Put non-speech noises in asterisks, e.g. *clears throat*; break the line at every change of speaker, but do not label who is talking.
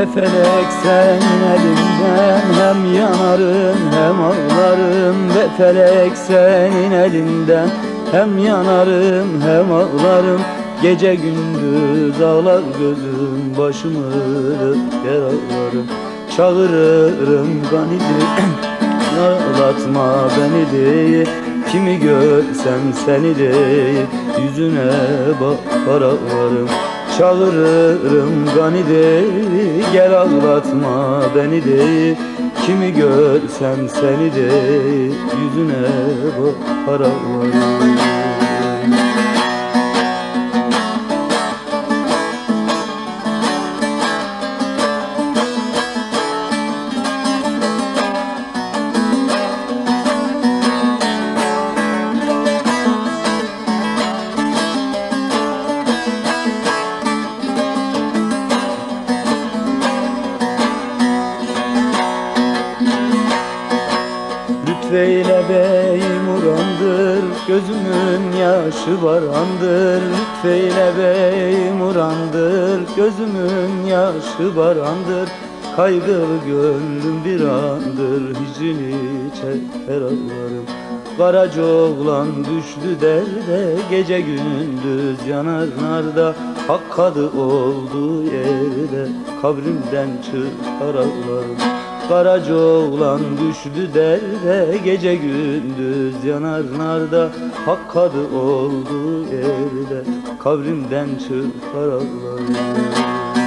Ve felek senin elinden Hem yanarım hem ağlarım. Ve felek senin elinden Hem yanarım hem ağlarım. Gece gündüz ağlar gözüm Başımı yer ağlarım. Çağırırım ganidir *clears throat* Ağlatma beni değil Kimi görsem seni değil Yüzüne bakar ağlarım Çağırırım gani de Gel ağlatma beni de. Kimi görsem seni de Yüzüne bakar Lütfeyle beyim urandır Gözümün yaşı var andır Lütfeyle beyim urandır Gözümün yaşı var andır Kaygılı gönlüm bir andır Hicrini çeker ağlarım. Karaca oğlan düştü derde Gece gündüz yanar narda. Hak kadı olduğu yerde Kabrimden çıkar ağlarım Karaca oğlan düştü derde Gece gündüz yanar narda Hak kadı olduğu yerde Kabrimden çıkar ağlarım